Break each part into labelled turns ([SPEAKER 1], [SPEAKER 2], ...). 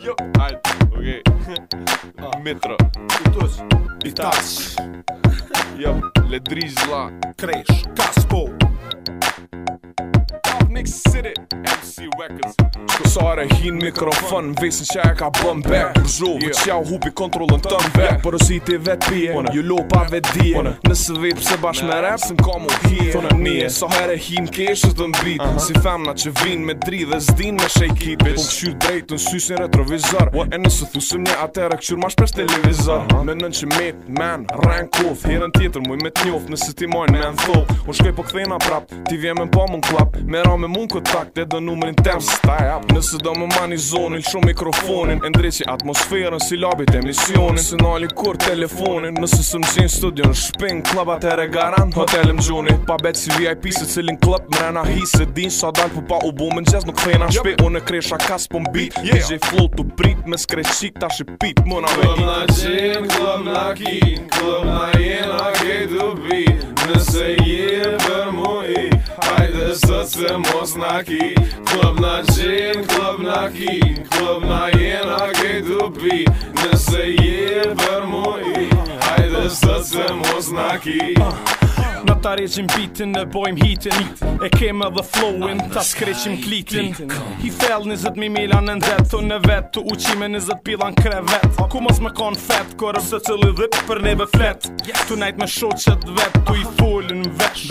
[SPEAKER 1] Jo alt, ok. Ah, metro. Utoz. Itas. Jo le drizla. Crash. Kaspo. Atlantic City MC Records Kësare hin mikrofon Vesin që e ka bëm back Për zhruve që ja u hupi kontrolën të më back Për rësit i vet pje Ju lo pa vet dje Nësë dhe pëse bash me rap Sën ka mu hie Thonë një Sa her e hin keshës dhe mbit Si femna që vin me dri dhe zdin me shake it Po këshyr drejt në sysin retrovizor E nësë thusim një atere këshyr ma shpesh televizor uh -huh. Me nën që met, men, rank off Herën tjetër muj me t'njoft Nësë ti mojnë me në thot shkoj po këthejna prap Ti vjem po, klap Me ra me mund kontakte dhe numërin tem Staj up Nëse do më mani zonin Lëshu mikrofonin E ndreqi atmosferën Si labit emisionin Se nali kur telefonin Nëse së më studio studion Shpin Klabat e regaran Hotel më gjoni Pa betë si VIP Se cilin klub mrena hi Se din sa dalë për po pa u bu më njëz Nuk fejna shpe yep. Unë kresha kas për po mbi yeah. DJ flow të prit Me skre qik ta shqipit Më na veki Klub na gjin Klub na kin Klub jena Kej të bi Nëse je
[SPEAKER 2] SSM oznaki Klubna gin, klubna gin Klubna jena, kaj dobi Ne se je vrmoji Hajde SSM oznaki uh. Na ta rejim beatin, ne bojm hitin E kem edhe flowin, ta skreqim klitin He fell nizet mi mila në ndet Tho në vet, tu uqime nizet pila në krevet Ku mos me kon fet, ko rëse të lidhip për neve flet Tu najt me shot qët vet, tu i folin vesh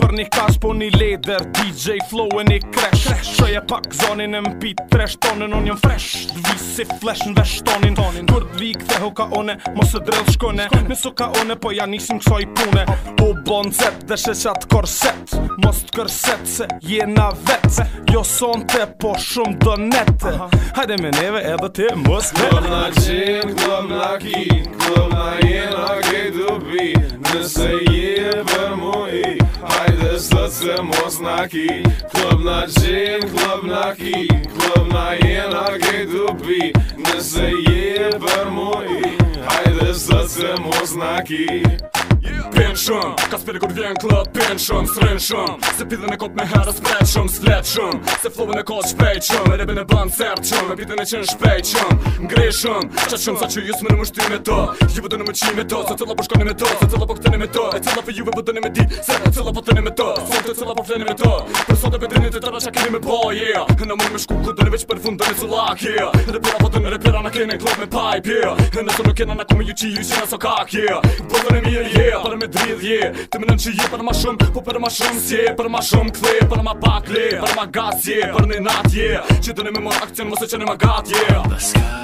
[SPEAKER 2] Për një kash po një leder, DJ flowin i kresh Shoj e pak zonin e mpi tresh tonin On jëm fresh, dvi si flesh në vesh tonin Kur dvi kthe ho ka one, mos e drill shkone Nisu ka one, po janisim kësoj pune Po bon koncept Där ses att korsett måste sätta gena vett Jag sånt är på som donette Hade min neve äda till måste Главна чин, главна ки, главна ена кей дуби Не се ебер мои Хайде
[SPEAKER 1] сърце мознаки Главна чин, главна ки, главна ена кей дуби Не се ебер мои Хайде сърце мознаки tension Ka spiri kur vjen klët pin shumë Srin shumë Se pidhën e kop me herë s'flet shumë S'flet shumë Se flovën e kos shpejt shumë E rebin e ban sert shumë E pidhën e qen shpejt shumë Ngrej shumë Qa shumë sa që jusë më në mështy me to Ju
[SPEAKER 3] vëtë në më qi to Se cëlla po shkoni me to Se cëlla po këtëni me to E cëlla për juve vëtë në me dit Se e po të me to Sot e cëlla po fleni me to Për sot e për drinit e tëra qa keni me po, yeah Në mund me shku ku dëni veç për fund dëni su lak, yeah po pira vëtë në repira në kene klop me pipe, Në nësë në kena në kome ju qi ju qi në so kak, yeah Bëllën mirë, yeah me drin gjithë je yeah. Të mënën që je për ma shumë, po për ma shumë si yeah. Për ma shumë këthe, për ma pak le, për ma gasje, yeah. për një natje yeah. Që të në më më akcion, mëse që në më gatje yeah. Për skat